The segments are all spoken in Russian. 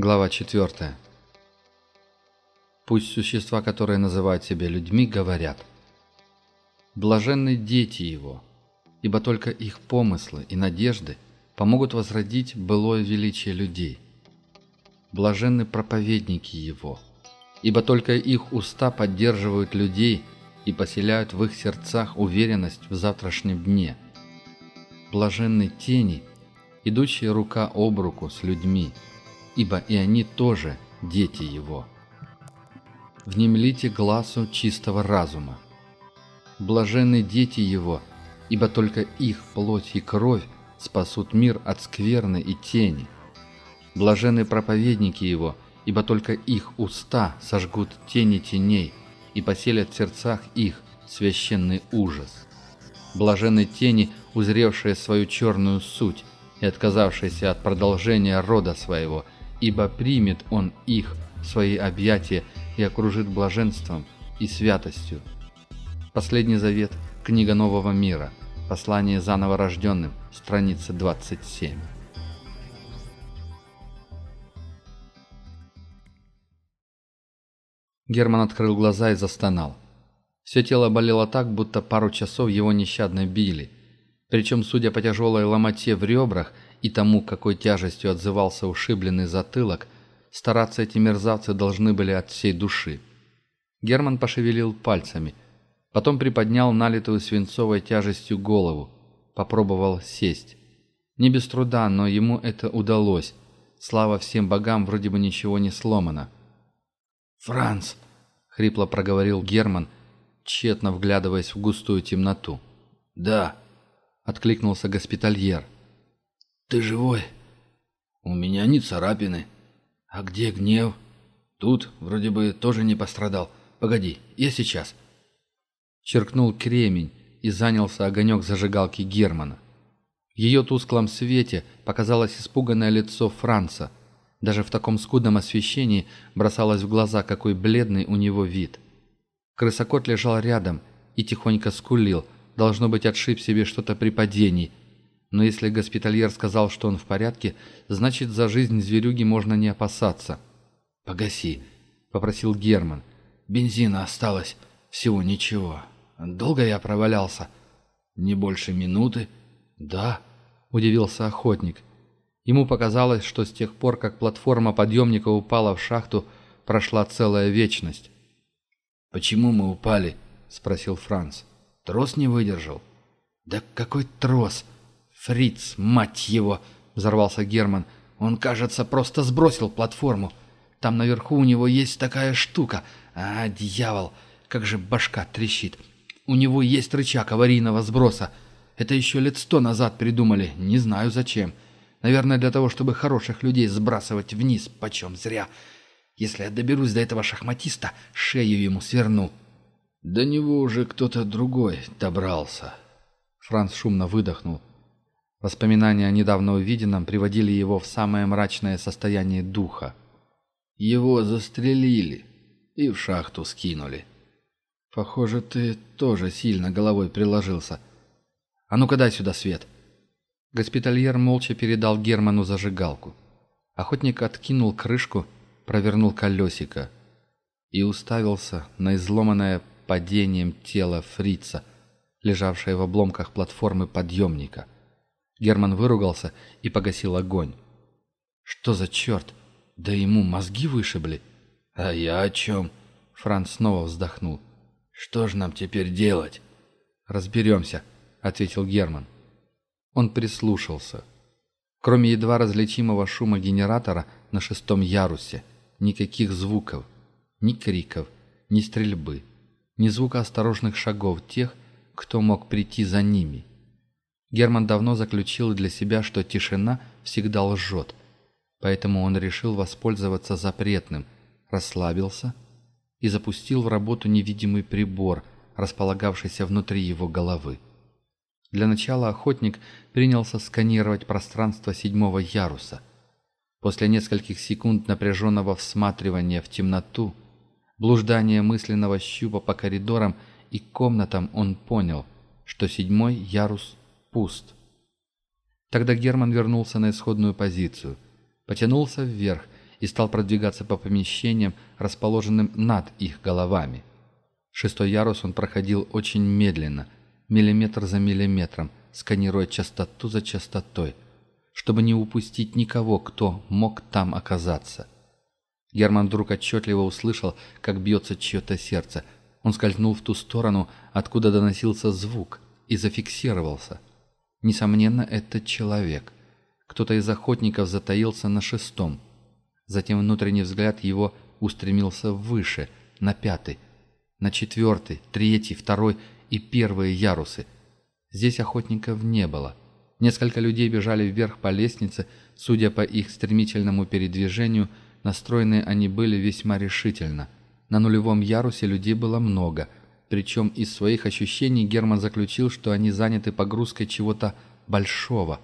Глава 4. Пусть существа, которые называют себя людьми, говорят. Блаженны дети его, ибо только их помыслы и надежды помогут возродить былое величие людей. Блаженны проповедники его, ибо только их уста поддерживают людей и поселяют в их сердцах уверенность в завтрашнем дне. Блаженны тени, идущие рука об руку с людьми – ибо и они тоже дети его. Внемлите глазу чистого разума. Блаженны дети его, ибо только их плоть и кровь спасут мир от скверны и тени. Блаженны проповедники его, ибо только их уста сожгут тени теней и поселят в сердцах их священный ужас. Блаженны тени, узревшие свою черную суть и отказавшиеся от продолжения рода своего – ибо примет он их в свои объятия и окружит блаженством и святостью. Последний завет, книга нового мира, послание заново рожденным, страница 27. Герман открыл глаза и застонал. Все тело болело так, будто пару часов его нещадно били. Причем, судя по тяжелой ломоте в ребрах – и тому, какой тяжестью отзывался ушибленный затылок, стараться эти мерзавцы должны были от всей души. Герман пошевелил пальцами, потом приподнял налитую свинцовой тяжестью голову, попробовал сесть. Не без труда, но ему это удалось. Слава всем богам, вроде бы ничего не сломано. «Франц!» — хрипло проговорил Герман, тщетно вглядываясь в густую темноту. «Да!» — откликнулся госпитальер. «Да!» Ты живой? У меня не царапины. А где гнев? Тут вроде бы тоже не пострадал. Погоди, я сейчас. Черкнул кремень и занялся огонек зажигалки Германа. В ее тусклом свете показалось испуганное лицо Франца. Даже в таком скудном освещении бросалось в глаза, какой бледный у него вид. Крысокот лежал рядом и тихонько скулил, должно быть, отшиб себе что-то при падении, но если госпитальер сказал, что он в порядке, значит, за жизнь зверюги можно не опасаться. «Погаси», — попросил Герман. «Бензина осталось. Всего ничего. Долго я провалялся?» «Не больше минуты?» «Да», — удивился охотник. Ему показалось, что с тех пор, как платформа подъемника упала в шахту, прошла целая вечность. «Почему мы упали?» — спросил Франц. «Трос не выдержал». «Да какой трос?» Фриц, мать его!» — взорвался Герман. «Он, кажется, просто сбросил платформу. Там наверху у него есть такая штука. А, дьявол! Как же башка трещит! У него есть рычаг аварийного сброса. Это еще лет сто назад придумали, не знаю зачем. Наверное, для того, чтобы хороших людей сбрасывать вниз, почем зря. Если я доберусь до этого шахматиста, шею ему сверну». «До него уже кто-то другой добрался». Франц шумно выдохнул. Воспоминания о недавно увиденном приводили его в самое мрачное состояние духа. Его застрелили и в шахту скинули. «Похоже, ты тоже сильно головой приложился. А ну-ка дай сюда свет!» Госпитальер молча передал Герману зажигалку. Охотник откинул крышку, провернул колесико и уставился на изломанное падением тело фрица, лежавшее в обломках платформы подъемника – Герман выругался и погасил огонь. «Что за черт? Да ему мозги вышибли!» «А я о чем?» Франц снова вздохнул. «Что же нам теперь делать?» «Разберемся», — ответил Герман. Он прислушался. Кроме едва различимого шума генератора на шестом ярусе, никаких звуков, ни криков, ни стрельбы, ни звука осторожных шагов тех, кто мог прийти за ними. Герман давно заключил для себя, что тишина всегда лжет, поэтому он решил воспользоваться запретным, расслабился и запустил в работу невидимый прибор, располагавшийся внутри его головы. Для начала охотник принялся сканировать пространство седьмого яруса. После нескольких секунд напряженного всматривания в темноту, блуждания мысленного щупа по коридорам и комнатам он понял, что седьмой ярус Пуст. Тогда Герман вернулся на исходную позицию, потянулся вверх и стал продвигаться по помещениям, расположенным над их головами. Шестой ярус он проходил очень медленно, миллиметр за миллиметром, сканируя частоту за частотой, чтобы не упустить никого, кто мог там оказаться. Герман вдруг отчетливо услышал, как бьется чье-то сердце. Он скользнул в ту сторону, откуда доносился звук, и зафиксировался – Несомненно, это человек. Кто-то из охотников затаился на шестом. Затем внутренний взгляд его устремился выше, на пятый, на четвертый, третий, второй и первые ярусы. Здесь охотников не было. Несколько людей бежали вверх по лестнице, судя по их стремительному передвижению, настроенные они были весьма решительно. На нулевом ярусе людей было много – причем из своих ощущений Герман заключил, что они заняты погрузкой чего-то большого.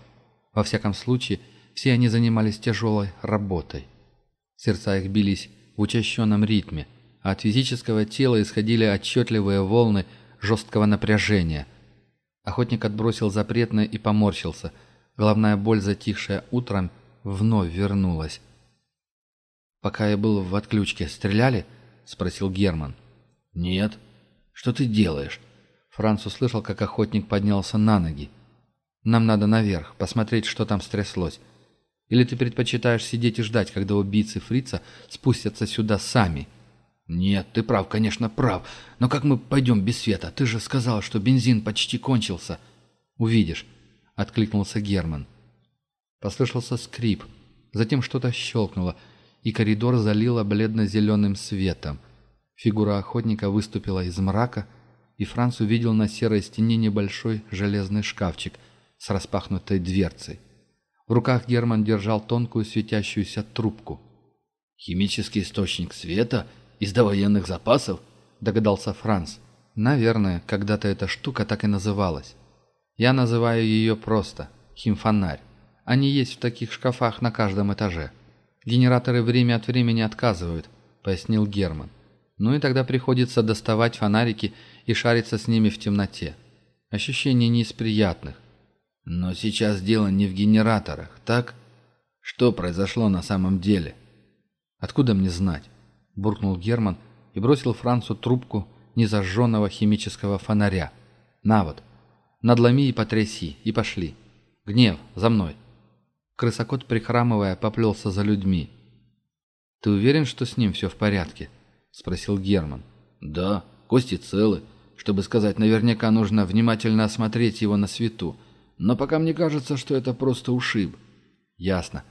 Во всяком случае, все они занимались тяжелой работой. Сердца их бились в учащенном ритме, а от физического тела исходили отчетливые волны жесткого напряжения. Охотник отбросил запретное и поморщился. Главная боль, затихшая утром, вновь вернулась. «Пока я был в отключке, стреляли?» – спросил Герман. «Нет», что ты делаешь?» Франц услышал, как охотник поднялся на ноги. «Нам надо наверх, посмотреть, что там стряслось. Или ты предпочитаешь сидеть и ждать, когда убийцы фрица спустятся сюда сами?» «Нет, ты прав, конечно, прав. Но как мы пойдем без света? Ты же сказал, что бензин почти кончился». «Увидишь», — откликнулся Герман. Послышался скрип. Затем что-то щелкнуло, и коридор залило бледно-зеленым светом. Фигура охотника выступила из мрака, и Франц увидел на серой стене небольшой железный шкафчик с распахнутой дверцей. В руках Герман держал тонкую светящуюся трубку. «Химический источник света из довоенных запасов?» – догадался Франц. «Наверное, когда-то эта штука так и называлась. Я называю ее просто химфонарь. Они есть в таких шкафах на каждом этаже. Генераторы время от времени отказывают», – пояснил Герман. Ну и тогда приходится доставать фонарики и шариться с ними в темноте. Ощущение не из приятных. Но сейчас дело не в генераторах, так? Что произошло на самом деле? Откуда мне знать? Буркнул Герман и бросил Францу трубку незажженного химического фонаря. На вот, надломи и потряси, и пошли. Гнев, за мной. Крысокот, прихрамывая, поплелся за людьми. «Ты уверен, что с ним все в порядке?» спросил Герман. Да, кости целы. Чтобы сказать наверняка, нужно внимательно осмотреть его на свету. Но пока мне кажется, что это просто ушиб. Ясно.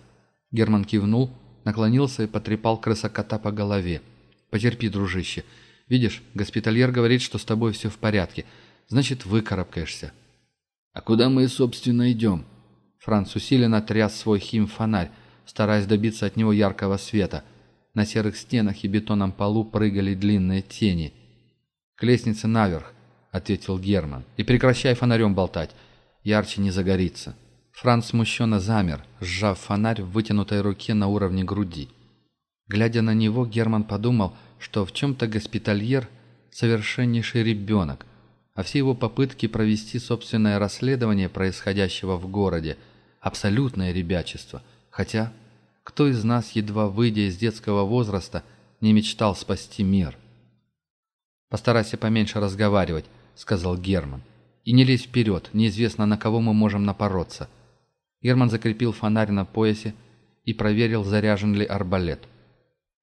Герман кивнул, наклонился и потрепал крысокота по голове. Потерпи, дружище. Видишь, госпитальер говорит, что с тобой все в порядке. Значит, выкарабкаешься. А куда мы, собственно, идем? Франц усиленно тряс свой хим-фонарь, стараясь добиться от него яркого света – на серых стенах и бетонном полу прыгали длинные тени. «К лестнице наверх», — ответил Герман. «И прекращай фонарем болтать. Ярче не загорится». Франц смущенно замер, сжав фонарь в вытянутой руке на уровне груди. Глядя на него, Герман подумал, что в чем-то госпитальер — совершеннейший ребенок, а все его попытки провести собственное расследование происходящего в городе — абсолютное ребячество, хотя кто из нас, едва выйдя из детского возраста, не мечтал спасти мир? «Постарайся поменьше разговаривать», — сказал Герман. «И не лезь вперед, неизвестно, на кого мы можем напороться». Герман закрепил фонарь на поясе и проверил, заряжен ли арбалет.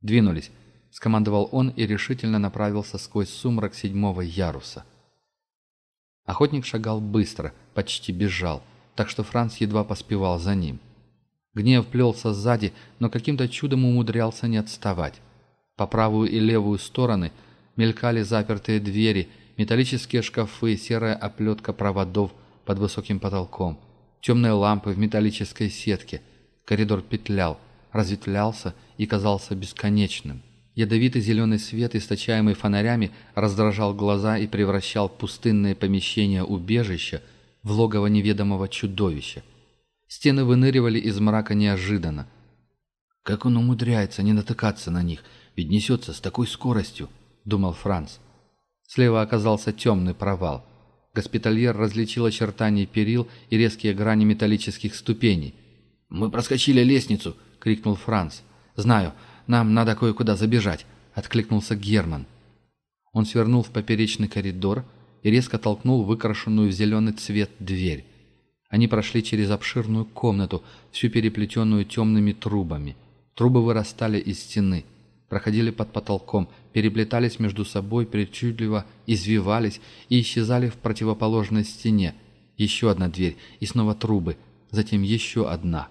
«Двинулись», — скомандовал он и решительно направился сквозь сумрак седьмого яруса. Охотник шагал быстро, почти бежал, так что Франц едва поспевал за ним. — Гнев плелся сзади, но каким-то чудом умудрялся не отставать. По правую и левую стороны мелькали запертые двери, металлические шкафы, серая оплетка проводов под высоким потолком, темные лампы в металлической сетке. Коридор петлял, разветвлялся и казался бесконечным. Ядовитый зеленый свет, источаемый фонарями, раздражал глаза и превращал пустынные помещения убежища в логово неведомого чудовища – Стены выныривали из мрака неожиданно. «Как он умудряется не натыкаться на них, ведь несется с такой скоростью», — думал Франц. Слева оказался темный провал. Госпитальер различил очертания перил и резкие грани металлических ступеней. «Мы проскочили лестницу!» — крикнул Франц. «Знаю, нам надо кое-куда забежать», — откликнулся Герман. Он свернул в поперечный коридор и резко толкнул выкрашенную в зеленый цвет дверь. Они прошли через обширную комнату, всю переплетенную темными трубами. Трубы вырастали из стены, проходили под потолком, переплетались между собой причудливо, извивались и исчезали в противоположной стене. Еще одна дверь, и снова трубы, затем еще одна.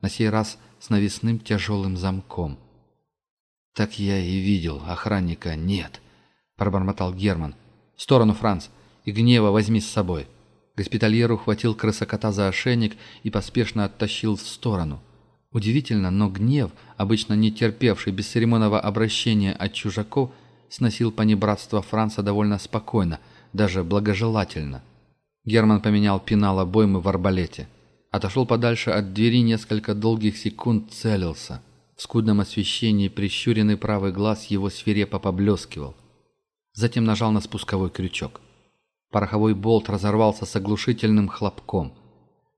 На сей раз с навесным тяжелым замком. «Так я и видел, охранника нет», — пробормотал Герман. «В сторону, Франц, и гнева возьми с собой». Госпитальеру хватил крысокота за ошейник и поспешно оттащил в сторону. Удивительно, но гнев, обычно не терпевший бесцеремонного обращения от чужаков, сносил понебратство Франца довольно спокойно, даже благожелательно. Герман поменял пенал обоймы в арбалете. Отошел подальше от двери несколько долгих секунд, целился. В скудном освещении прищуренный правый глаз его свирепо поблескивал. Затем нажал на спусковой крючок. Пороховой болт разорвался с оглушительным хлопком.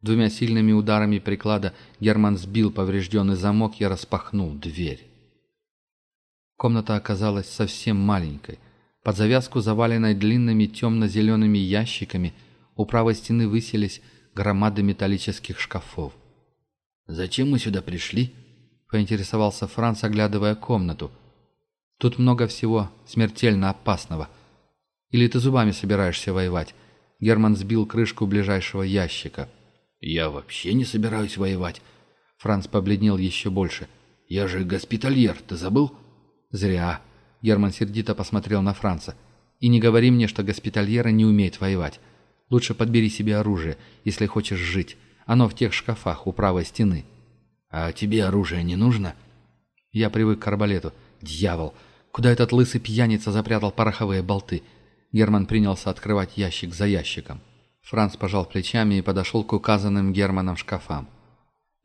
Двумя сильными ударами приклада Герман сбил поврежденный замок и распахнул дверь. Комната оказалась совсем маленькой, под завязку заваленной длинными темно-зелеными ящиками у правой стены высились громады металлических шкафов. «Зачем мы сюда пришли?» — поинтересовался Франц, оглядывая комнату. «Тут много всего смертельно опасного», — или ты зубами собираешься воевать?» Герман сбил крышку ближайшего ящика. «Я вообще не собираюсь воевать». Франц побледнел еще больше. «Я же госпитальер, ты забыл?» «Зря». Герман сердито посмотрел на Франца. «И не говори мне, что госпитальеры не умеют воевать. Лучше подбери себе оружие, если хочешь жить. Оно в тех шкафах у правой стены». «А тебе оружие не нужно?» «Я привык к арбалету. Дьявол! Куда этот лысый пьяница запрятал пороховые болты?» Герман принялся открывать ящик за ящиком. Франц пожал плечами и подошел к указанным Германом шкафам.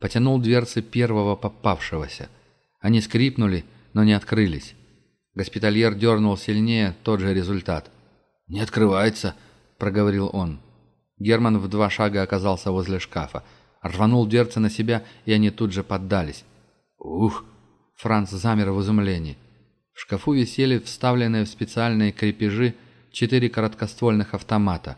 Потянул дверцы первого попавшегося. Они скрипнули, но не открылись. Госпитальер дернул сильнее, тот же результат. «Не открывается», — проговорил он. Герман в два шага оказался возле шкафа. Рванул дверцы на себя, и они тут же поддались. «Ух!» — Франц замер в изумлении. В шкафу висели вставленные в специальные крепежи четыре короткоствольных автомата.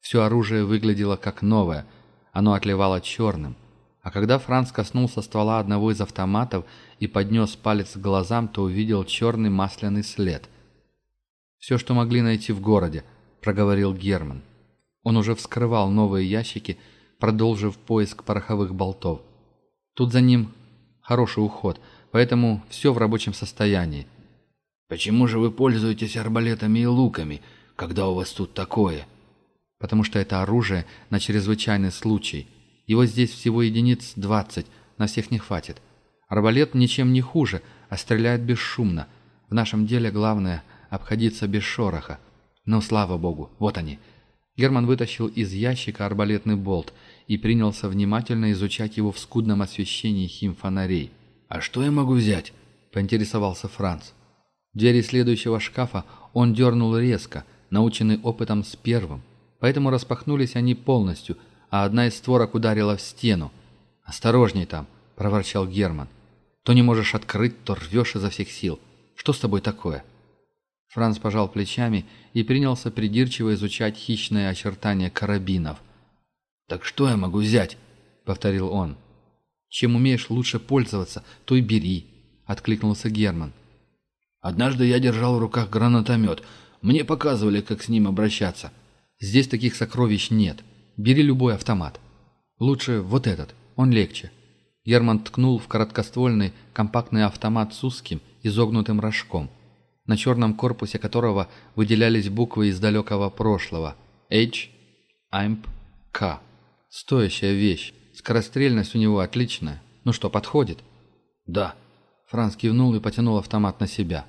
Все оружие выглядело как новое, оно отливало черным. А когда Франц коснулся ствола одного из автоматов и поднес палец к глазам, то увидел черный масляный след. «Все, что могли найти в городе», — проговорил Герман. Он уже вскрывал новые ящики, продолжив поиск пороховых болтов. Тут за ним хороший уход, поэтому все в рабочем состоянии. «Почему же вы пользуетесь арбалетами и луками, когда у вас тут такое?» «Потому что это оружие на чрезвычайный случай. Его здесь всего единиц двадцать, на всех не хватит. Арбалет ничем не хуже, а стреляет бесшумно. В нашем деле главное — обходиться без шороха. Но слава богу, вот они». Герман вытащил из ящика арбалетный болт и принялся внимательно изучать его в скудном освещении химфонарей. «А что я могу взять?» – поинтересовался Франц. Двери следующего шкафа он дернул резко, наученный опытом с первым. Поэтому распахнулись они полностью, а одна из створок ударила в стену. «Осторожней там!» – проворчал Герман. «То не можешь открыть, то рвешь изо всех сил. Что с тобой такое?» Франц пожал плечами и принялся придирчиво изучать хищные очертания карабинов. «Так что я могу взять?» – повторил он. «Чем умеешь лучше пользоваться, то и бери», – откликнулся Герман. Однажды я держал в руках гранатомет. Мне показывали, как с ним обращаться. Здесь таких сокровищ нет. Бери любой автомат. Лучше вот этот, он легче. Герман ткнул в короткоствольный компактный автомат с узким, изогнутым рожком, на черном корпусе которого выделялись буквы из далекого прошлого. H, AMP, K. Стоящая вещь. Скорострельность у него отличная. Ну что, подходит? Да. Франц кивнул и потянул автомат на себя.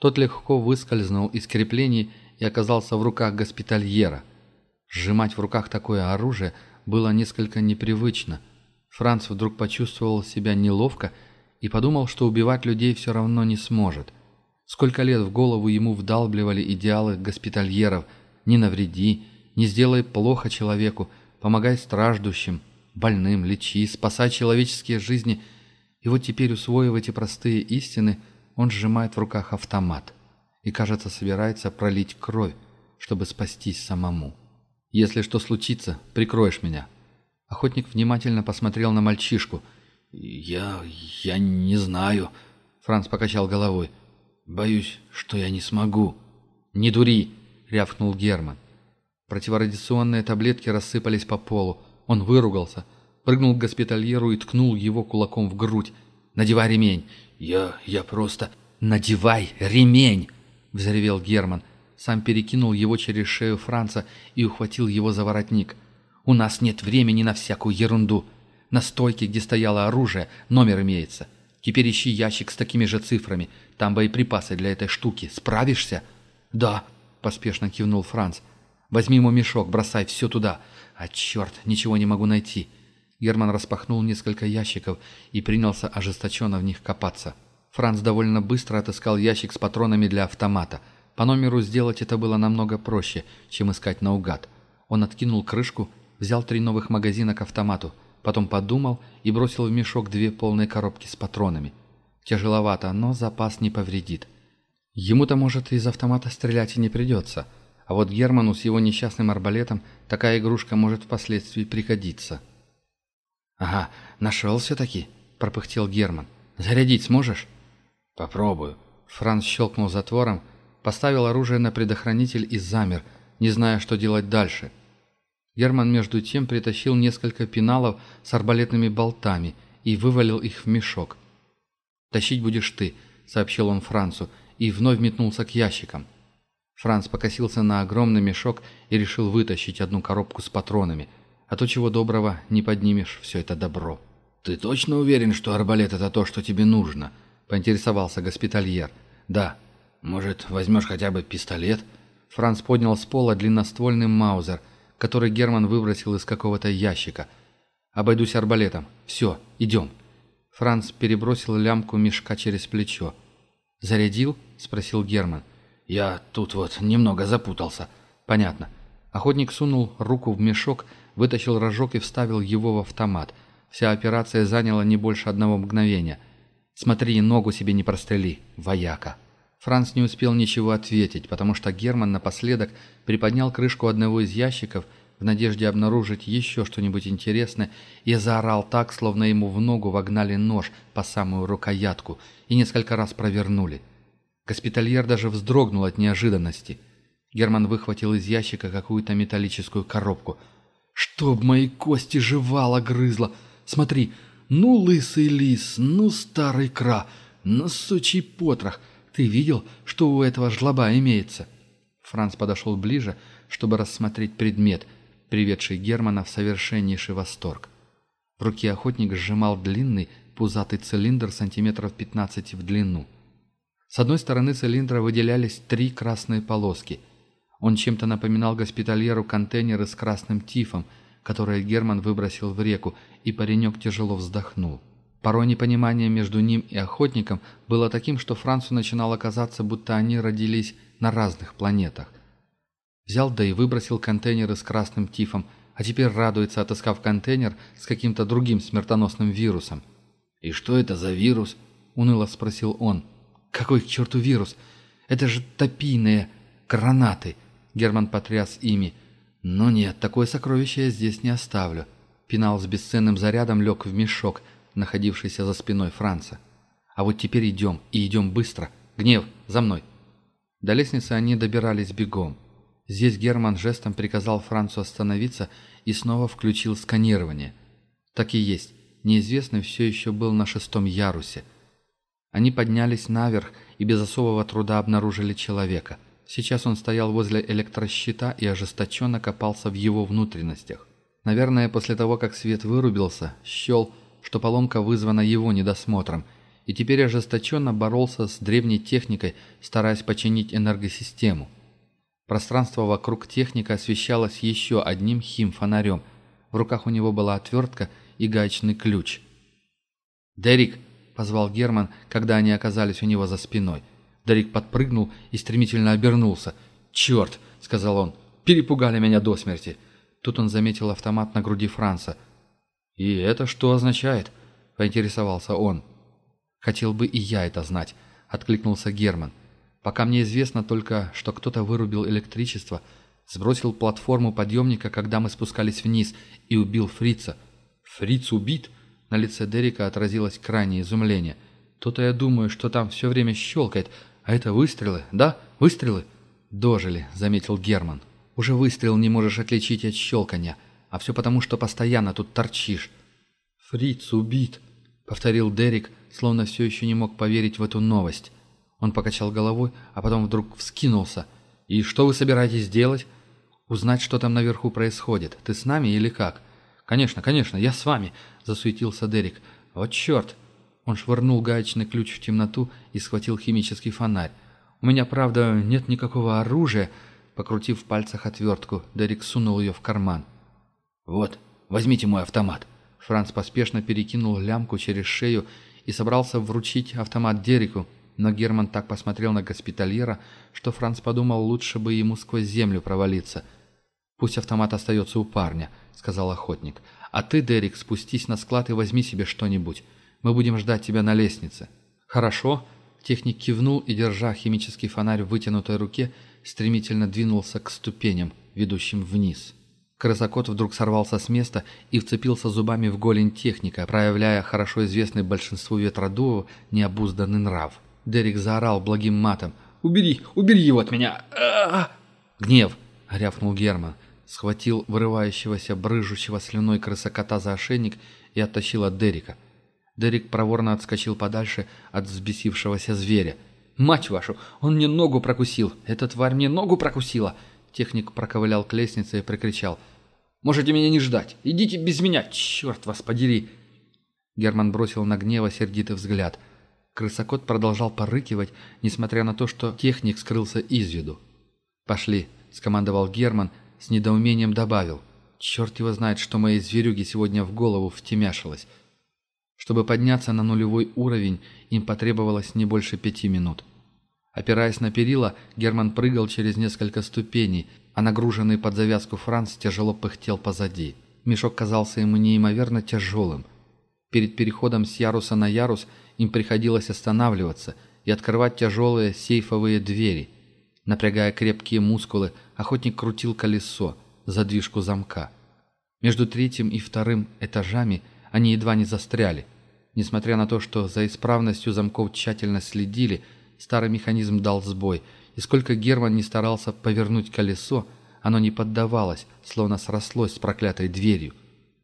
Тот легко выскользнул из креплений и оказался в руках госпитальера. Сжимать в руках такое оружие было несколько непривычно. Франц вдруг почувствовал себя неловко и подумал, что убивать людей все равно не сможет. Сколько лет в голову ему вдалбливали идеалы госпитальеров «не навреди», «не сделай плохо человеку», «помогай страждущим», «больным», «лечи», «спасай человеческие жизни» И И вот теперь усвоив эти простые истины, он сжимает в руках автомат и, кажется, собирается пролить кровь, чтобы спастись самому. «Если что случится, прикроешь меня». Охотник внимательно посмотрел на мальчишку. «Я... я не знаю...» Франц покачал головой. «Боюсь, что я не смогу». «Не дури!» — рявкнул Герман. Противорадиационные таблетки рассыпались по полу. Он выругался, прыгнул к госпитальеру и ткнул его кулаком в грудь. «Надевай ремень!» «Я... я просто...» «Надевай ремень!» — взревел Герман. Сам перекинул его через шею Франца и ухватил его за воротник. «У нас нет времени на всякую ерунду. На стойке, где стояло оружие, номер имеется. Теперь ищи ящик с такими же цифрами. Там боеприпасы для этой штуки. Справишься?» «Да», — поспешно кивнул Франц. «Возьми ему мешок, бросай все туда. А черт, ничего не могу найти». Герман распахнул несколько ящиков и принялся ожесточенно в них копаться. Франц довольно быстро отыскал ящик с патронами для автомата. По номеру сделать это было намного проще, чем искать наугад. Он откинул крышку, взял три новых магазина к автомату, потом подумал и бросил в мешок две полные коробки с патронами. Тяжеловато, но запас не повредит. Ему-то, может, из автомата стрелять и не придется. А вот Герману с его несчастным арбалетом такая игрушка может впоследствии пригодиться. «Ага, нашел все-таки», — пропыхтел Герман. «Зарядить сможешь?» «Попробую». Франц щелкнул затвором, поставил оружие на предохранитель и замер, не зная, что делать дальше. Герман между тем притащил несколько пеналов с арбалетными болтами и вывалил их в мешок. «Тащить будешь ты», — сообщил он Францу, и вновь метнулся к ящикам. Франц покосился на огромный мешок и решил вытащить одну коробку с патронами — а то чего доброго не поднимешь все это добро. «Ты точно уверен, что арбалет — это то, что тебе нужно?» — поинтересовался госпитальер. «Да. Может, возьмешь хотя бы пистолет?» Франц поднял с пола длинноствольный маузер, который Герман выбросил из какого-то ящика. «Обойдусь арбалетом. Все, идем». Франц перебросил лямку мешка через плечо. «Зарядил?» — спросил Герман. «Я тут вот немного запутался». «Понятно». Охотник сунул руку в мешок — вытащил рожок и вставил его в автомат. Вся операция заняла не больше одного мгновения. «Смотри, ногу себе не прострели, вояка!» Франц не успел ничего ответить, потому что Герман напоследок приподнял крышку одного из ящиков в надежде обнаружить еще что-нибудь интересное и заорал так, словно ему в ногу вогнали нож по самую рукоятку и несколько раз провернули. Госпитальер даже вздрогнул от неожиданности. Герман выхватил из ящика какую-то металлическую коробку – Чтоб мои кости жевала грызла. Смотри, ну лысый лис, ну старый кра, ну сучий потрох. Ты видел, что у этого жлоба имеется?» Франц подошел ближе, чтобы рассмотреть предмет, приведший Германа в совершеннейший восторг. В руке охотник сжимал длинный, пузатый цилиндр сантиметров 15 в длину. С одной стороны цилиндра выделялись три красные полоски – он чем-то напоминал госпитальеру контейнеры с красным тифом, которые Герман выбросил в реку, и паренек тяжело вздохнул. Порой непонимание между ним и охотником было таким, что Францу начинало казаться, будто они родились на разных планетах. Взял да и выбросил контейнеры с красным тифом, а теперь радуется, отыскав контейнер с каким-то другим смертоносным вирусом. «И что это за вирус?» – уныло спросил он. «Какой к черту вирус? Это же топийные гранаты!» Герман потряс ими. «Но нет, такое сокровище я здесь не оставлю». Пенал с бесценным зарядом лег в мешок, находившийся за спиной Франца. «А вот теперь идем, и идем быстро. Гнев, за мной!» До лестницы они добирались бегом. Здесь Герман жестом приказал Францу остановиться и снова включил сканирование. Так и есть, неизвестный все еще был на шестом ярусе. Они поднялись наверх и без особого труда обнаружили человека – Сейчас он стоял возле электрощита и ожесточенно копался в его внутренностях. Наверное, после того, как свет вырубился, счел, что поломка вызвана его недосмотром, и теперь ожесточенно боролся с древней техникой, стараясь починить энергосистему. Пространство вокруг техника освещалось еще одним химфонарем. В руках у него была отвертка и гаечный ключ. «Дерик!» – позвал Герман, когда они оказались у него за спиной – Дарик подпрыгнул и стремительно обернулся. «Черт!» — сказал он. «Перепугали меня до смерти!» Тут он заметил автомат на груди Франца. «И это что означает?» — поинтересовался он. «Хотел бы и я это знать», — откликнулся Герман. «Пока мне известно только, что кто-то вырубил электричество, сбросил платформу подъемника, когда мы спускались вниз, и убил фрица». «Фриц убит?» — на лице Дерека отразилось крайнее изумление. «То-то я думаю, что там все время щелкает, а «Это выстрелы, да? Выстрелы?» «Дожили», — заметил Герман. «Уже выстрел не можешь отличить от щелканья, а все потому, что постоянно тут торчишь». «Фриц убит», — повторил Дерек, словно все еще не мог поверить в эту новость. Он покачал головой, а потом вдруг вскинулся. «И что вы собираетесь делать?» «Узнать, что там наверху происходит. Ты с нами или как?» «Конечно, конечно, я с вами», — засуетился Дерек. «Вот черт, он швырнул гаечный ключ в темноту и схватил химический фонарь. «У меня, правда, нет никакого оружия», — покрутив в пальцах отвертку, Дерек сунул ее в карман. «Вот, возьмите мой автомат». Франц поспешно перекинул лямку через шею и собрался вручить автомат Дереку, но Герман так посмотрел на госпитальера, что Франц подумал, лучше бы ему сквозь землю провалиться. «Пусть автомат остается у парня», — сказал охотник. «А ты, Дерек, спустись на склад и возьми себе что-нибудь». Мы будем ждать тебя на лестнице». «Хорошо». Техник кивнул и, держа химический фонарь в вытянутой руке, стремительно двинулся к ступеням, ведущим вниз. Крысокот вдруг сорвался с места и вцепился зубами в голень техника, проявляя хорошо известный большинству ветродуов необузданный нрав. Дерек заорал благим матом. «Убери! Убери его от меня!» «Гнев!» — рявкнул Герман. Схватил вырывающегося, брыжущего слюной крысокота за ошейник и оттащил от Дерека. Дерек проворно отскочил подальше от взбесившегося зверя. «Мать вашу! Он мне ногу прокусил! Эта тварь мне ногу прокусила!» Техник проковылял к лестнице и прикричал: «Можете меня не ждать! Идите без меня! Черт вас подери!» Герман бросил на гнева сердитый взгляд. Крысокот продолжал порыкивать, несмотря на то, что техник скрылся из виду. «Пошли!» – скомандовал Герман, с недоумением добавил. «Черт его знает, что моей зверюге сегодня в голову втемяшилось!» Чтобы подняться на нулевой уровень, им потребовалось не больше пяти минут. Опираясь на перила, Герман прыгал через несколько ступеней, а нагруженный под завязку Франц тяжело пыхтел позади. Мешок казался ему неимоверно тяжелым. Перед переходом с яруса на ярус им приходилось останавливаться и открывать тяжелые сейфовые двери. Напрягая крепкие мускулы, охотник крутил колесо, задвижку замка. Между третьим и вторым этажами – они едва не застряли. Несмотря на то, что за исправностью замков тщательно следили, старый механизм дал сбой, и сколько Герман не старался повернуть колесо, оно не поддавалось, словно срослось с проклятой дверью.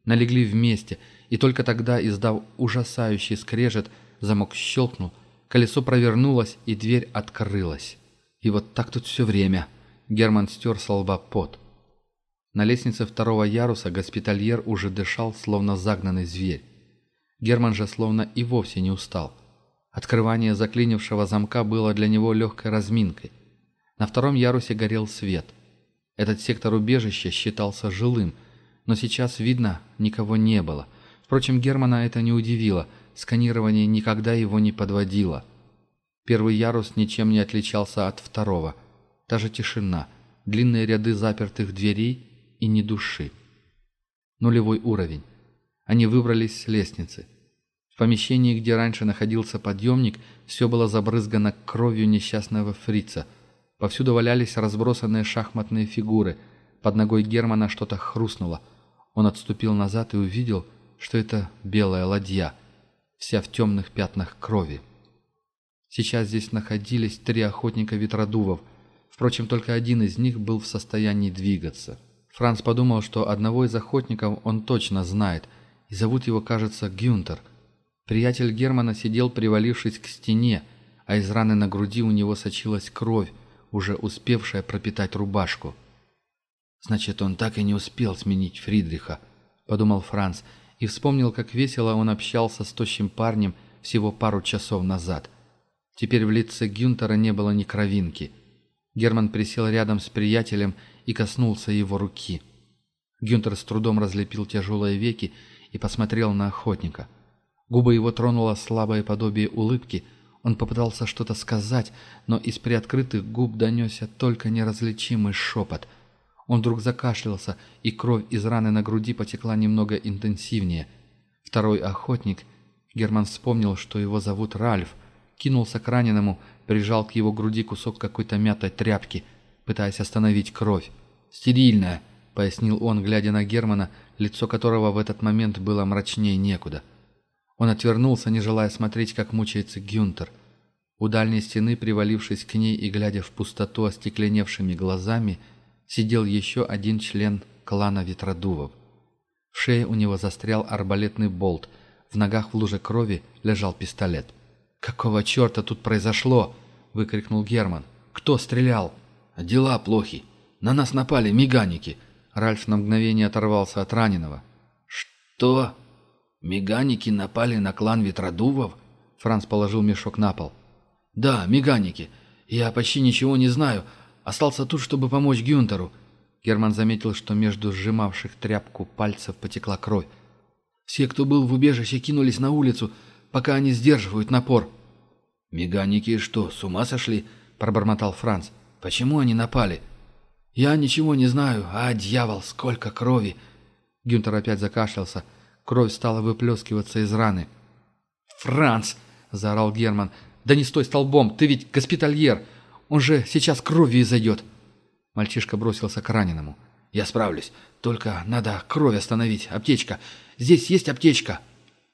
Налегли вместе, и только тогда, издав ужасающий скрежет, замок щелкнул, колесо провернулось, и дверь открылась. И вот так тут все время. Герман стер со лба пот. На лестнице второго яруса госпитальер уже дышал, словно загнанный зверь. Герман же словно и вовсе не устал. Открывание заклинившего замка было для него легкой разминкой. На втором ярусе горел свет. Этот сектор убежища считался жилым, но сейчас, видно, никого не было. Впрочем, Германа это не удивило, сканирование никогда его не подводило. Первый ярус ничем не отличался от второго. Та же тишина, длинные ряды запертых дверей – и ни души. Нулевой уровень. Они выбрались с лестницы. В помещении, где раньше находился подъемник, все было забрызгано кровью несчастного фрица. Повсюду валялись разбросанные шахматные фигуры. Под ногой Германа что-то хрустнуло. Он отступил назад и увидел, что это белая ладья, вся в темных пятнах крови. Сейчас здесь находились три охотника-ветродувов. Впрочем, только один из них был в состоянии двигаться. Франц подумал, что одного из охотников он точно знает, и зовут его, кажется, Гюнтер. Приятель Германа сидел, привалившись к стене, а из раны на груди у него сочилась кровь, уже успевшая пропитать рубашку. «Значит, он так и не успел сменить Фридриха», — подумал Франц, и вспомнил, как весело он общался с тощим парнем всего пару часов назад. Теперь в лице Гюнтера не было ни кровинки. Герман присел рядом с приятелем и и коснулся его руки. Гюнтер с трудом разлепил тяжелые веки и посмотрел на охотника. Губы его тронуло слабое подобие улыбки. Он попытался что-то сказать, но из приоткрытых губ донесся только неразличимый шепот. Он вдруг закашлялся, и кровь из раны на груди потекла немного интенсивнее. Второй охотник, Герман вспомнил, что его зовут Ральф, кинулся к раненому, прижал к его груди кусок какой-то мятой тряпки – пытаясь остановить кровь. «Стерильная», — пояснил он, глядя на Германа, лицо которого в этот момент было мрачнее некуда. Он отвернулся, не желая смотреть, как мучается Гюнтер. У дальней стены, привалившись к ней и глядя в пустоту остекленевшими глазами, сидел еще один член клана Ветродувов. В шее у него застрял арбалетный болт, в ногах в луже крови лежал пистолет. «Какого черта тут произошло?» – выкрикнул Герман. «Кто стрелял?» А «Дела плохи. На нас напали меганики». Ральф на мгновение оторвался от раненого. «Что? Меганики напали на клан Ветродувов?» Франц положил мешок на пол. «Да, меганики. Я почти ничего не знаю. Остался тут, чтобы помочь Гюнтеру». Герман заметил, что между сжимавших тряпку пальцев потекла кровь. «Все, кто был в убежище, кинулись на улицу, пока они сдерживают напор». «Меганики что, с ума сошли?» – пробормотал Франц. Почему они напали? Я ничего не знаю. А, дьявол, сколько крови!» Гюнтер опять закашлялся. Кровь стала выплескиваться из раны. «Франц!» — заорал Герман. «Да не стой столбом! Ты ведь госпитальер! Он же сейчас кровью изойдет!» Мальчишка бросился к раненому. «Я справлюсь. Только надо кровь остановить. Аптечка. Здесь есть аптечка?»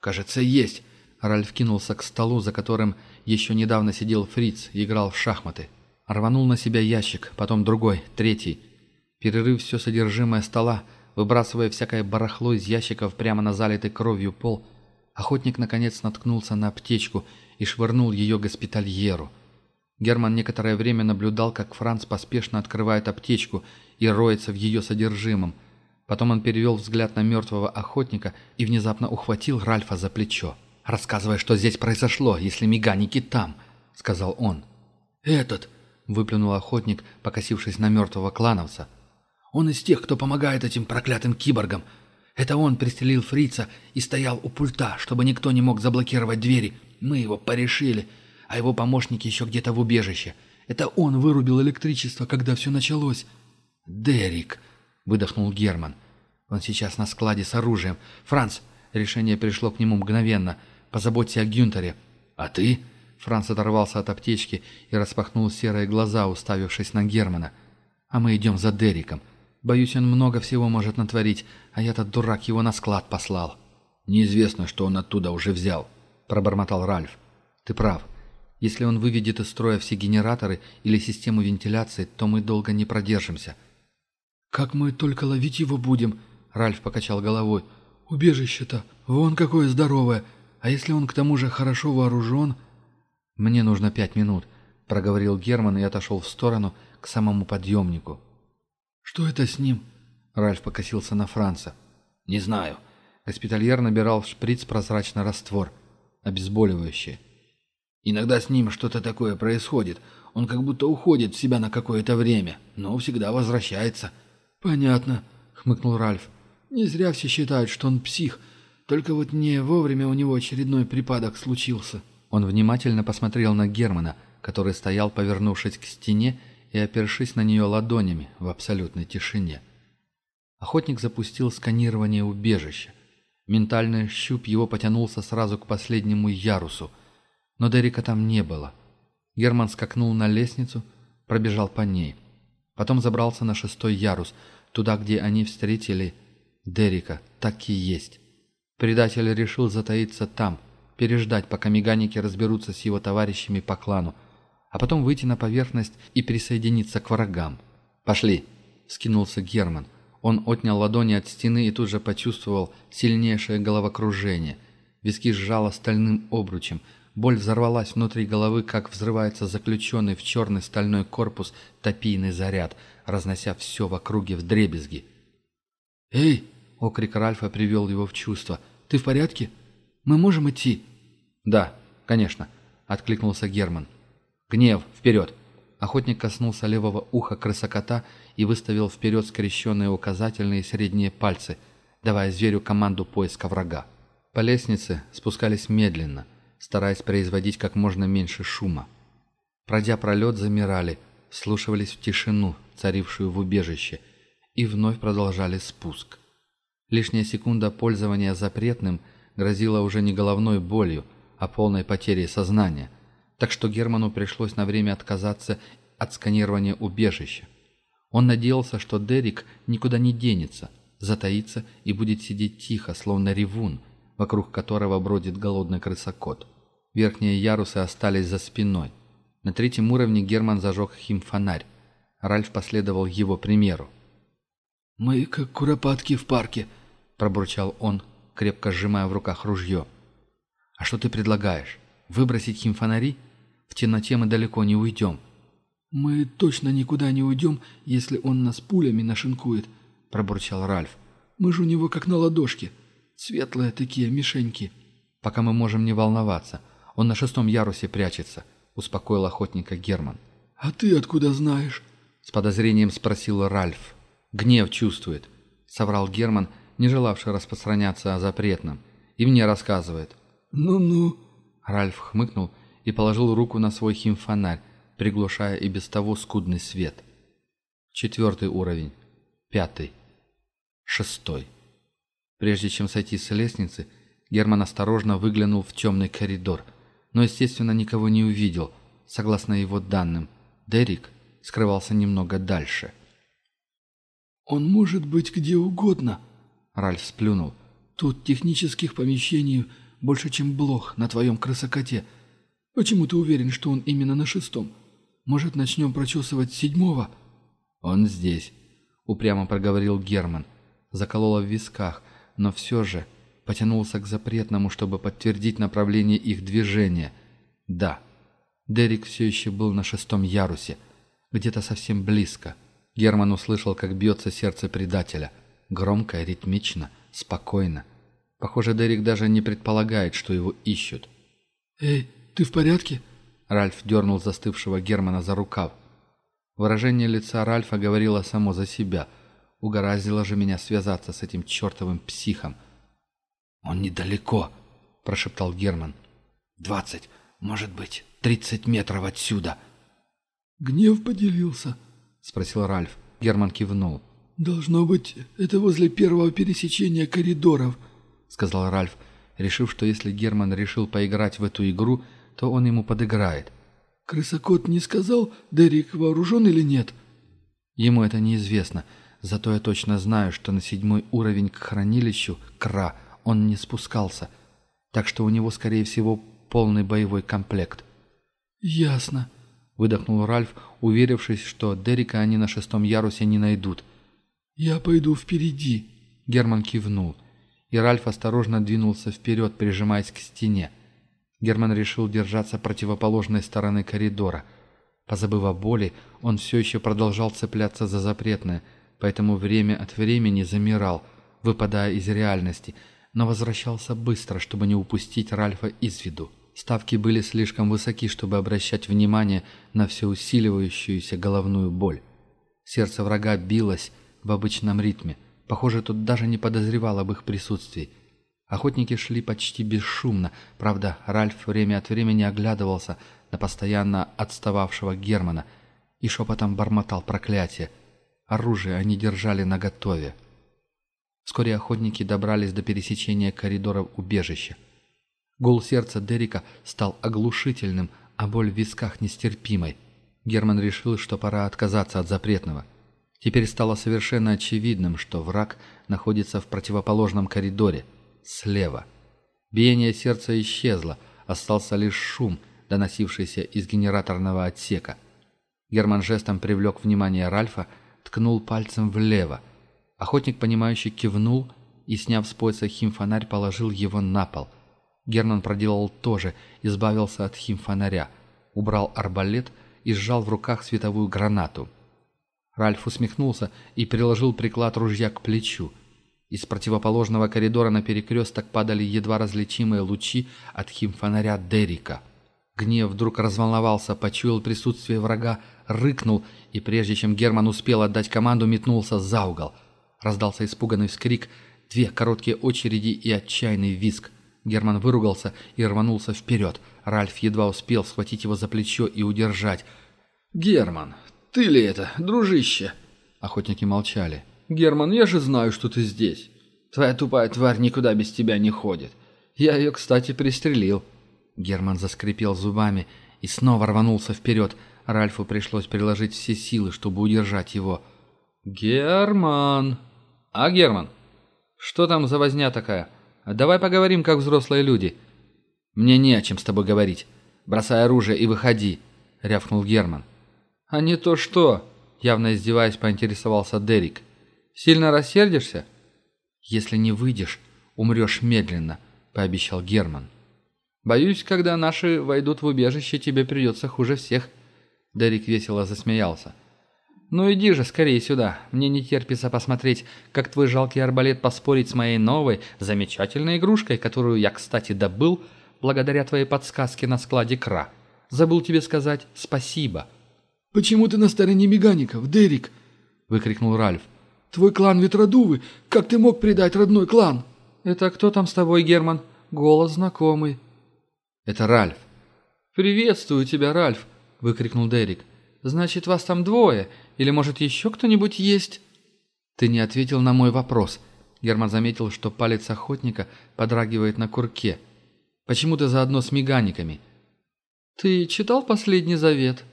«Кажется, есть». Ральф кинулся к столу, за которым еще недавно сидел фриц и играл в шахматы рванул на себя ящик, потом другой, третий. Перерыв все содержимое стола, выбрасывая всякое барахло из ящиков прямо на залитый кровью пол, охотник наконец наткнулся на аптечку и швырнул ее госпитальеру. Герман некоторое время наблюдал, как Франц поспешно открывает аптечку и роется в ее содержимом. Потом он перевел взгляд на мертвого охотника и внезапно ухватил Ральфа за плечо. «Рассказывай, что здесь произошло, если меганики там», — сказал он. «Этот», выплюнул охотник, покосившись на мертвого клановца. «Он из тех, кто помогает этим проклятым киборгам. Это он пристрелил фрица и стоял у пульта, чтобы никто не мог заблокировать двери. Мы его порешили, а его помощники еще где-то в убежище. Это он вырубил электричество, когда все началось». «Дерек», — выдохнул Герман. «Он сейчас на складе с оружием. Франц!» Решение пришло к нему мгновенно. «Позаботься о Гюнтере». «А ты?» Франц оторвался от аптечки и распахнул серые глаза, уставившись на Германа. «А мы идем за Дериком. Боюсь, он много всего может натворить, а я этот дурак его на склад послал». «Неизвестно, что он оттуда уже взял», — пробормотал Ральф. «Ты прав. Если он выведет из строя все генераторы или систему вентиляции, то мы долго не продержимся». «Как мы только ловить его будем?» — Ральф покачал головой. «Убежище-то! Вон какое здоровое! А если он к тому же хорошо вооружен?» «Мне нужно пять минут», — проговорил Герман и отошел в сторону к самому подъемнику. «Что это с ним?» — Ральф покосился на Франца. «Не знаю». Госпитальер набирал в шприц прозрачный раствор, обезболивающий. «Иногда с ним что-то такое происходит. Он как будто уходит в себя на какое-то время, но всегда возвращается». «Понятно», — хмыкнул Ральф. «Не зря все считают, что он псих. Только вот не вовремя у него очередной припадок случился». Он внимательно посмотрел на Германа, который стоял, повернувшись к стене и опершись на нее ладонями в абсолютной тишине. Охотник запустил сканирование убежища. Ментальный щуп его потянулся сразу к последнему ярусу, но Дерека там не было. Герман скакнул на лестницу, пробежал по ней. Потом забрался на шестой ярус, туда, где они встретили Дерека, так и есть. Предатель решил затаиться там, переждать, пока меганики разберутся с его товарищами по клану, а потом выйти на поверхность и присоединиться к врагам. «Пошли!» — скинулся Герман. Он отнял ладони от стены и тут же почувствовал сильнейшее головокружение. Виски сжало стальным обручем. Боль взорвалась внутри головы, как взрывается заключенный в черный стальной корпус топийный заряд, разнося все в округе в дребезги. «Эй!» — окрик Ральфа привел его в чувство. «Ты в порядке?» Мы можем идти?» «Да, конечно», — откликнулся Герман. «Гнев, вперед!» Охотник коснулся левого уха крысокота и выставил вперед скрещенные указательные и средние пальцы, давая зверю команду поиска врага. По лестнице спускались медленно, стараясь производить как можно меньше шума. Пройдя пролет, замирали, слушались в тишину, царившую в убежище, и вновь продолжали спуск. Лишняя секунда пользования запретным – грозила уже не головной болью, а полной потерей сознания, так что Герману пришлось на время отказаться от сканирования убежища. Он надеялся, что Дерек никуда не денется, затаится и будет сидеть тихо, словно ревун, вокруг которого бродит голодный крысокот. Верхние ярусы остались за спиной. На третьем уровне Герман зажег химфонарь. Ральф последовал его примеру. «Мы как куропатки в парке», — пробурчал он, крепко сжимая в руках ружье. «А что ты предлагаешь? Выбросить им В темноте мы далеко не уйдем». «Мы точно никуда не уйдем, если он нас пулями нашинкует», — пробурчал Ральф. «Мы же у него как на ладошке. Светлые такие мишеньки». «Пока мы можем не волноваться. Он на шестом ярусе прячется», — успокоил охотника Герман. «А ты откуда знаешь?» — с подозрением спросил Ральф. «Гнев чувствует», — соврал Герман, — не желавший распространяться о запретном, и мне рассказывает. «Ну-ну». Ральф хмыкнул и положил руку на свой химфонарь, приглушая и без того скудный свет. Четвертый уровень. Пятый. Шестой. Прежде чем сойти с лестницы, Герман осторожно выглянул в темный коридор, но, естественно, никого не увидел. Согласно его данным, Дерик скрывался немного дальше. «Он может быть где угодно», Ральф сплюнул. «Тут технических помещений больше, чем блох на твоем крысокоте. Почему ты уверен, что он именно на шестом? Может, начнем прочесывать седьмого?» «Он здесь», — упрямо проговорил Герман. Закололо в висках, но все же потянулся к запретному, чтобы подтвердить направление их движения. «Да». Дерек все еще был на шестом ярусе, где-то совсем близко. Герман услышал, как бьется сердце предателя — громко, ритмично, спокойно. Похоже, Дерек даже не предполагает, что его ищут. «Эй, ты в порядке?» Ральф дернул застывшего Германа за рукав. Выражение лица Ральфа говорило само за себя. Угораздило же меня связаться с этим чертовым психом. «Он недалеко», — прошептал Герман. «Двадцать, может быть, тридцать метров отсюда». «Гнев поделился?» — спросил Ральф. Герман кивнул. «Должно быть, это возле первого пересечения коридоров», — сказал Ральф, решив, что если Герман решил поиграть в эту игру, то он ему подыграет. «Крысокот не сказал, Дерек вооружен или нет?» «Ему это неизвестно, зато я точно знаю, что на седьмой уровень к хранилищу, Кра, он не спускался, так что у него, скорее всего, полный боевой комплект». «Ясно», — выдохнул Ральф, уверившись, что Дерека они на шестом ярусе не найдут — «Я пойду впереди», — Герман кивнул, и Ральф осторожно двинулся вперед, прижимаясь к стене. Герман решил держаться противоположной стороны коридора. Позабыв о боли, он все еще продолжал цепляться за запретное, поэтому время от времени замирал, выпадая из реальности, но возвращался быстро, чтобы не упустить Ральфа из виду. Ставки были слишком высоки, чтобы обращать внимание на все усиливающуюся головную боль. Сердце врага билось, в обычном ритме. Похоже, тут даже не подозревал об их присутствии. Охотники шли почти бесшумно. Правда, Ральф время от времени оглядывался на постоянно отстававшего Германа и шепотом бормотал проклятие. Оружие они держали наготове. Вскоре охотники добрались до пересечения коридоров убежища. Гул сердца Дерека стал оглушительным, а боль в висках нестерпимой. Герман решил, что пора отказаться от запретного – Теперь стало совершенно очевидным, что враг находится в противоположном коридоре, слева. Биение сердца исчезло, остался лишь шум, доносившийся из генераторного отсека. Герман жестом привлек внимание Ральфа, ткнул пальцем влево. Охотник, понимающий, кивнул и, сняв с пояса химфонарь, положил его на пол. Герман проделал то же, избавился от химфонаря, убрал арбалет и сжал в руках световую гранату – Ральф усмехнулся и приложил приклад ружья к плечу. Из противоположного коридора на перекресток падали едва различимые лучи от химфонаря Деррика. Гнев вдруг разволновался, почуял присутствие врага, рыкнул, и прежде чем Герман успел отдать команду, метнулся за угол. Раздался испуганный вскрик, две короткие очереди и отчаянный визг. Герман выругался и рванулся вперед. Ральф едва успел схватить его за плечо и удержать. «Герман, ты ли это, дружище?» Охотники молчали. «Герман, я же знаю, что ты здесь. Твоя тупая тварь никуда без тебя не ходит. Я ее, кстати, пристрелил». Герман заскрипел зубами и снова рванулся вперед. Ральфу пришлось приложить все силы, чтобы удержать его. «Герман!» «А, Герман? Что там за возня такая? Давай поговорим, как взрослые люди». «Мне не о чем с тобой говорить. Бросай оружие и выходи», — рявкнул Герман. «А не то что?» – явно издеваясь, поинтересовался Дерик. «Сильно рассердишься?» «Если не выйдешь, умрешь медленно», – пообещал Герман. «Боюсь, когда наши войдут в убежище, тебе придется хуже всех», – Дерик весело засмеялся. «Ну иди же скорее сюда. Мне не терпится посмотреть, как твой жалкий арбалет поспорить с моей новой, замечательной игрушкой, которую я, кстати, добыл благодаря твоей подсказке на складе Кра. Забыл тебе сказать спасибо». «Почему ты на стороне Мегаников, Дерек?» — выкрикнул Ральф. «Твой клан Ветродувы! Как ты мог предать родной клан?» «Это кто там с тобой, Герман? Голос знакомый». «Это Ральф». «Приветствую тебя, Ральф!» — выкрикнул Дерек. «Значит, вас там двое? Или, может, еще кто-нибудь есть?» «Ты не ответил на мой вопрос». Герман заметил, что палец охотника подрагивает на курке. «Почему ты заодно с меганиками?» «Ты читал «Последний завет»?»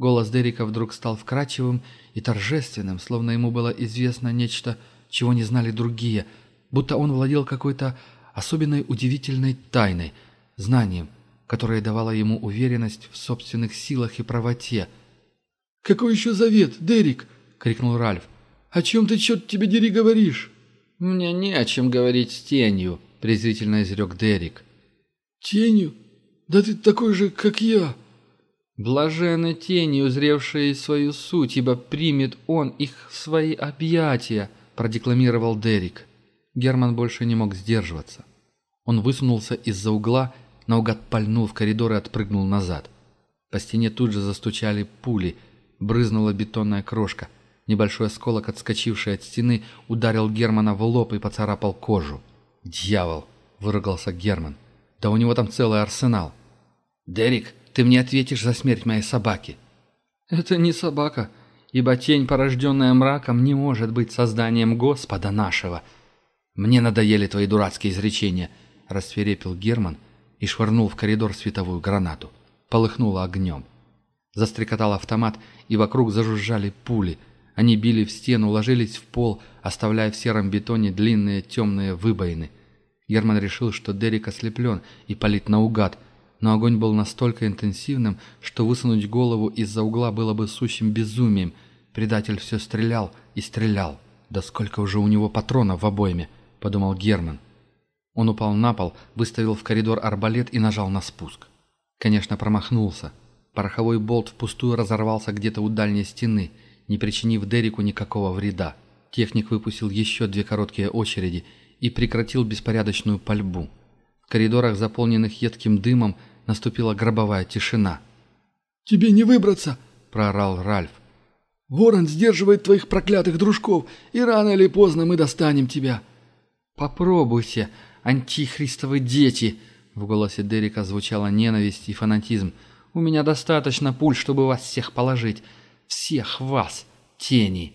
Голос Дерика вдруг стал вкрадчивым и торжественным, словно ему было известно нечто, чего не знали другие, будто он владел какой-то особенной удивительной тайной, знанием, которое давало ему уверенность в собственных силах и правоте. «Какой еще завет, Дерик?» — крикнул Ральф. «О чем ты, черт тебе дери, говоришь?» «Мне не о чем говорить с тенью», — презрительно изрек Дерик. «Тенью? Да ты такой же, как я!» Блаженны те, не узревшие свою суть, ибо примет он их в свои объятия», – продекламировал Дерек. Герман больше не мог сдерживаться. Он высунулся из-за угла, наугад пальнул в коридор и отпрыгнул назад. По стене тут же застучали пули, брызнула бетонная крошка. Небольшой осколок, отскочивший от стены, ударил Германа в лоб и поцарапал кожу. «Дьявол!» – выругался Герман. «Да у него там целый арсенал!» «Дерек!» Ты мне ответишь за смерть моей собаки». «Это не собака, ибо тень, порожденная мраком, не может быть созданием Господа нашего». «Мне надоели твои дурацкие изречения», — расферепил Герман и швырнул в коридор световую гранату. Полыхнуло огнем. Застрекотал автомат, и вокруг зажужжали пули. Они били в стену, ложились в пол, оставляя в сером бетоне длинные темные выбоины. Герман решил, что Дерек ослеплен и палит наугад — но огонь был настолько интенсивным, что высунуть голову из-за угла было бы сущим безумием. Предатель все стрелял и стрелял. «Да сколько уже у него патронов в обойме!» – подумал Герман. Он упал на пол, выставил в коридор арбалет и нажал на спуск. Конечно, промахнулся. Пороховой болт впустую разорвался где-то у дальней стены, не причинив Дереку никакого вреда. Техник выпустил еще две короткие очереди и прекратил беспорядочную пальбу. В коридорах, заполненных едким дымом, наступила гробовая тишина. «Тебе не выбраться!» — проорал Ральф. «Ворон сдерживает твоих проклятых дружков, и рано или поздно мы достанем тебя!» «Попробуйте, антихристовы дети!» — в голосе Дерека звучала ненависть и фанатизм. «У меня достаточно пуль, чтобы вас всех положить. Всех вас, тени!»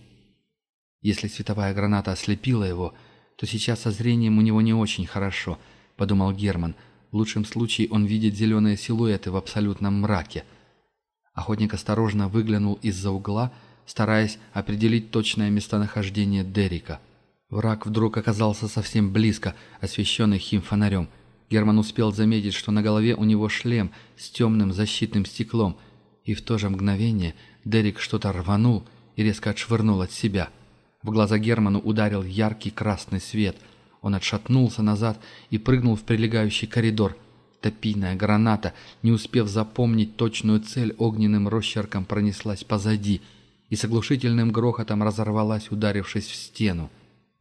Если световая граната ослепила его, то сейчас со зрением у него не очень хорошо, — подумал Герман, — в лучшем случае он видит зеленые силуэты в абсолютном мраке. Охотник осторожно выглянул из-за угла, стараясь определить точное местонахождение Деррика. Враг вдруг оказался совсем близко, освещенный химфонарем. Герман успел заметить, что на голове у него шлем с темным защитным стеклом, и в то же мгновение Дерек что-то рванул и резко отшвырнул от себя. В глаза Герману ударил яркий красный свет – он отшатнулся назад и прыгнул в прилегающий коридор. Топийная граната, не успев запомнить точную цель, огненным росчерком пронеслась позади и с оглушительным грохотом разорвалась, ударившись в стену.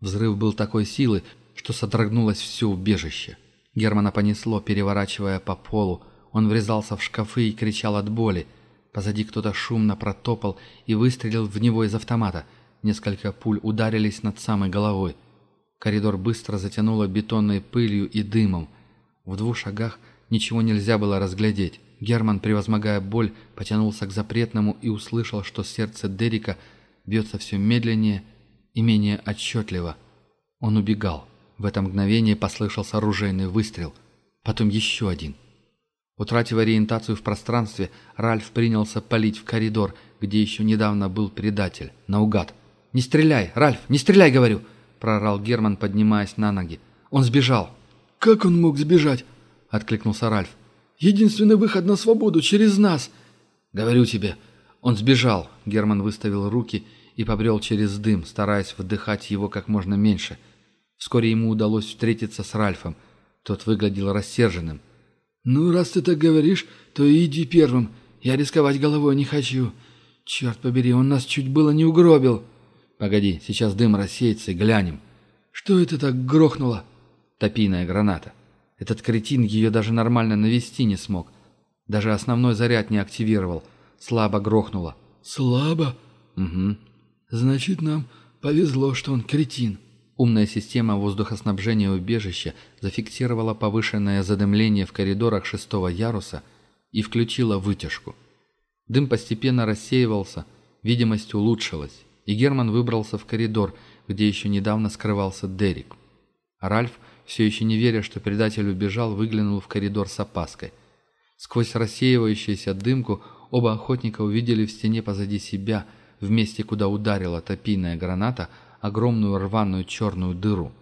Взрыв был такой силы, что содрогнулось все убежище. Германа понесло, переворачивая по полу. Он врезался в шкафы и кричал от боли. Позади кто-то шумно протопал и выстрелил в него из автомата. Несколько пуль ударились над самой головой. Коридор быстро затянуло бетонной пылью и дымом. В двух шагах ничего нельзя было разглядеть. Герман, превозмогая боль, потянулся к запретному и услышал, что сердце Дерека бьется все медленнее и менее отчетливо. Он убегал. В это мгновение послышался оружейный выстрел. Потом еще один. Утратив ориентацию в пространстве, Ральф принялся палить в коридор, где еще недавно был предатель. Наугад. «Не стреляй, Ральф, не стреляй!» — говорю прорал Герман, поднимаясь на ноги. «Он сбежал!» «Как он мог сбежать?» — откликнулся Ральф. «Единственный выход на свободу через нас!» «Говорю тебе, он сбежал!» — Герман выставил руки и побрел через дым, стараясь вдыхать его как можно меньше. Вскоре ему удалось встретиться с Ральфом. Тот выглядел рассерженным. «Ну, раз ты так говоришь, то иди первым. Я рисковать головой не хочу. Черт побери, он нас чуть было не угробил!» «Погоди, сейчас дым рассеется и глянем». «Что это так грохнуло?» Топийная граната. Этот кретин ее даже нормально навести не смог. Даже основной заряд не активировал. Слабо грохнуло. «Слабо?» «Угу». «Значит, нам повезло, что он кретин». Умная система воздухоснабжения убежища зафиксировала повышенное задымление в коридорах шестого яруса и включила вытяжку. Дым постепенно рассеивался, видимость улучшилась и Герман выбрался в коридор, где еще недавно скрывался Дерек. Ральф, все еще не веря, что предатель убежал, выглянул в коридор с опаской. Сквозь рассеивающуюся дымку оба охотника увидели в стене позади себя, в месте, куда ударила топийная граната, огромную рваную черную дыру.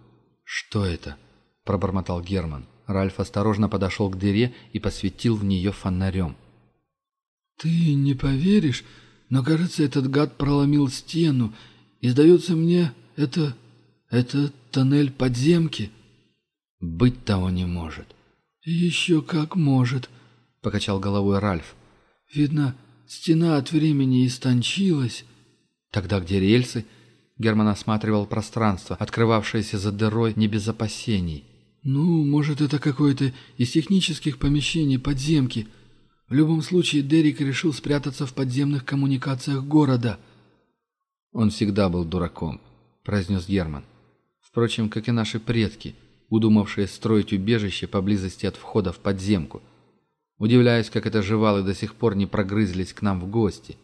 «Что это?» – пробормотал Герман. Ральф осторожно подошел к дыре и посветил в нее фонарем. «Ты не поверишь, но, кажется, этот гад проломил стену, и, сдается мне, это... это тоннель подземки». «Быть того не может». «Еще как может», — покачал головой Ральф. «Видно, стена от времени истончилась». «Тогда где рельсы?» Герман осматривал пространство, открывавшееся за дырой не без опасений. «Ну, может, это какое-то из технических помещений подземки. В В любом случае Дерек решил спрятаться в подземных коммуникациях города. «Он всегда был дураком», — произнес Герман. «Впрочем, как и наши предки, удумавшие строить убежище поблизости от входа в подземку. Удивляюсь, как это жевалы до сих пор не прогрызлись к нам в гости».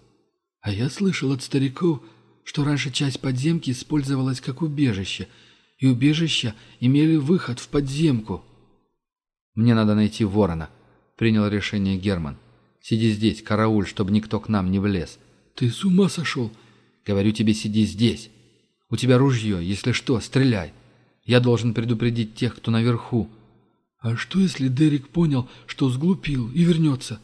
«А я слышал от стариков, что раньше часть подземки использовалась как убежище, и убежища имели выход в подземку». «Мне надо найти ворона», принял решение Герман. «Сиди здесь, карауль, чтобы никто к нам не влез». «Ты с ума сошел?» «Говорю тебе, сиди здесь. У тебя ружье, если что, стреляй. Я должен предупредить тех, кто наверху». «А что, если Дерек понял, что сглупил и вернется?»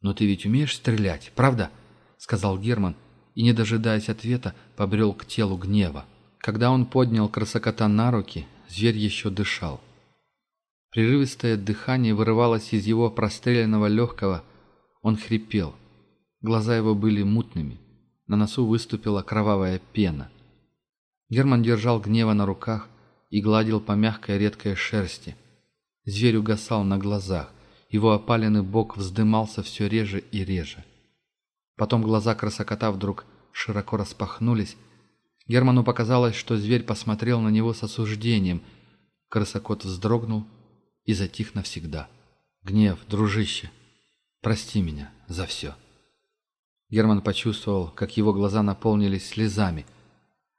«Но ты ведь умеешь стрелять, правда?» — сказал Герман, и, не дожидаясь ответа, побрел к телу гнева. Когда он поднял красокота на руки, зверь еще дышал. Прерывистое дыхание вырывалось из его простреленного легкого. Он хрипел. Глаза его были мутными. На носу выступила кровавая пена. Герман держал гнева на руках и гладил по мягкой редкой шерсти. Зверь угасал на глазах. Его опаленный бок вздымался все реже и реже. Потом глаза красокота вдруг широко распахнулись. Герману показалось, что зверь посмотрел на него с осуждением. Крысокот вздрогнул и затих навсегда. «Гнев, дружище, прости меня за все». Герман почувствовал, как его глаза наполнились слезами.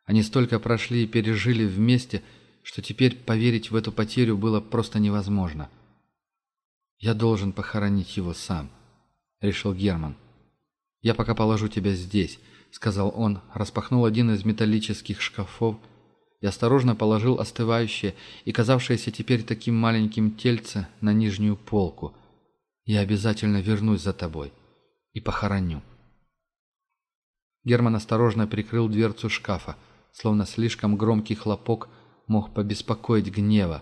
Они столько прошли и пережили вместе, что теперь поверить в эту потерю было просто невозможно. «Я должен похоронить его сам», — решил Герман. «Я пока положу тебя здесь», — сказал он, распахнул один из металлических шкафов, — осторожно положил остывающее и казавшееся теперь таким маленьким тельце на нижнюю полку. «Я обязательно вернусь за тобой и похороню». Герман осторожно прикрыл дверцу шкафа, словно слишком громкий хлопок мог побеспокоить гнева,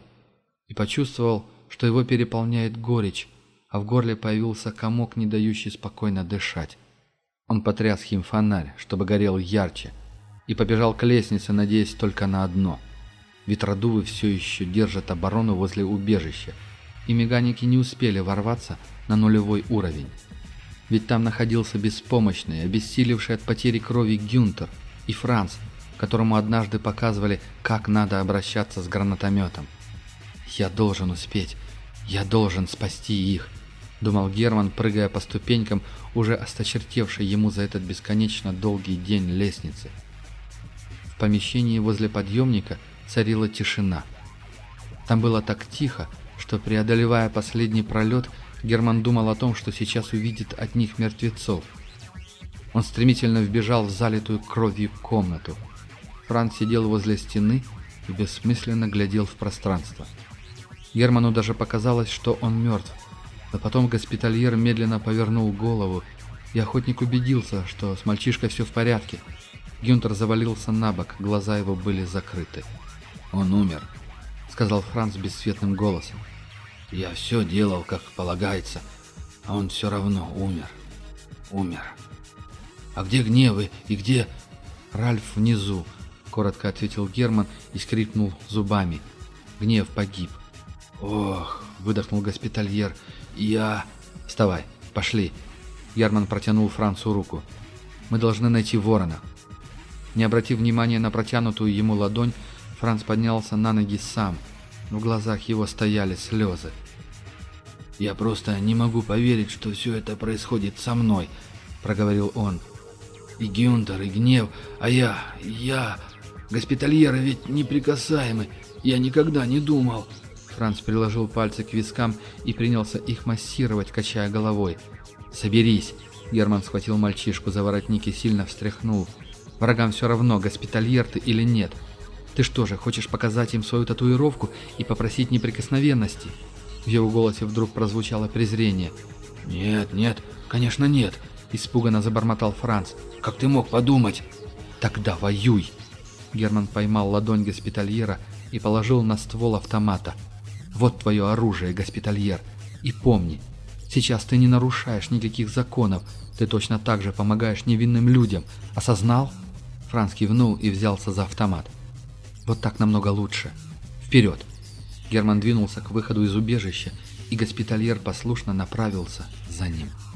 и почувствовал, что его переполняет горечь, а в горле появился комок, не дающий спокойно дышать. Он потряс химфонарь, чтобы горел ярче – и побежал к лестнице, надеясь только на одно. Ветродувы все еще держат оборону возле убежища, и меганики не успели ворваться на нулевой уровень. Ведь там находился беспомощный, обессилевший от потери крови Гюнтер и Франц, которому однажды показывали, как надо обращаться с гранатометом. «Я должен успеть. Я должен спасти их», — думал Герман, прыгая по ступенькам, уже осточертевшей ему за этот бесконечно долгий день лестницы — помещении возле подъемника царила тишина. Там было так тихо, что, преодолевая последний пролет, Герман думал о том, что сейчас увидит от них мертвецов. Он стремительно вбежал в залитую кровью комнату. Франц сидел возле стены и бессмысленно глядел в пространство. Герману даже показалось, что он мертв. Но а потом госпитальер медленно повернул голову, и охотник убедился, что с мальчишкой все в порядке – Гюнтер завалился на бок, глаза его были закрыты. «Он умер», — сказал Франц бесцветным голосом. «Я все делал, как полагается, а он все равно умер. Умер». «А где гневы и где...» «Ральф внизу», — коротко ответил Герман и скрипнул зубами. Гнев погиб. «Ох!» — выдохнул госпитальер. «Я...» «Вставай, пошли!» Герман протянул Францу руку. «Мы должны найти ворона». Не обратив внимания на протянутую ему ладонь, Франц поднялся на ноги сам. В глазах его стояли слезы. «Я просто не могу поверить, что все это происходит со мной», — проговорил он. «И Гюнтер, и гнев, а я, я... Госпитальеры ведь неприкасаемы, я никогда не думал...» Франц приложил пальцы к вискам и принялся их массировать, качая головой. «Соберись!» — Герман схватил мальчишку за воротник и сильно встряхнул — Врагам все равно, госпитальер ты или нет. Ты что же, хочешь показать им свою татуировку и попросить неприкосновенности?» В его голосе вдруг прозвучало презрение. «Нет, нет, конечно нет», – испуганно забормотал Франц. «Как ты мог подумать?» «Тогда воюй!» Герман поймал ладонь госпитальера и положил на ствол автомата. «Вот твое оружие, госпитальер. И помни, сейчас ты не нарушаешь никаких законов, ты точно так же помогаешь невинным людям. Осознал?» Франц кивнул и взялся за автомат. «Вот так намного лучше. Вперед!» Герман двинулся к выходу из убежища, и госпитальер послушно направился за ним. Bye.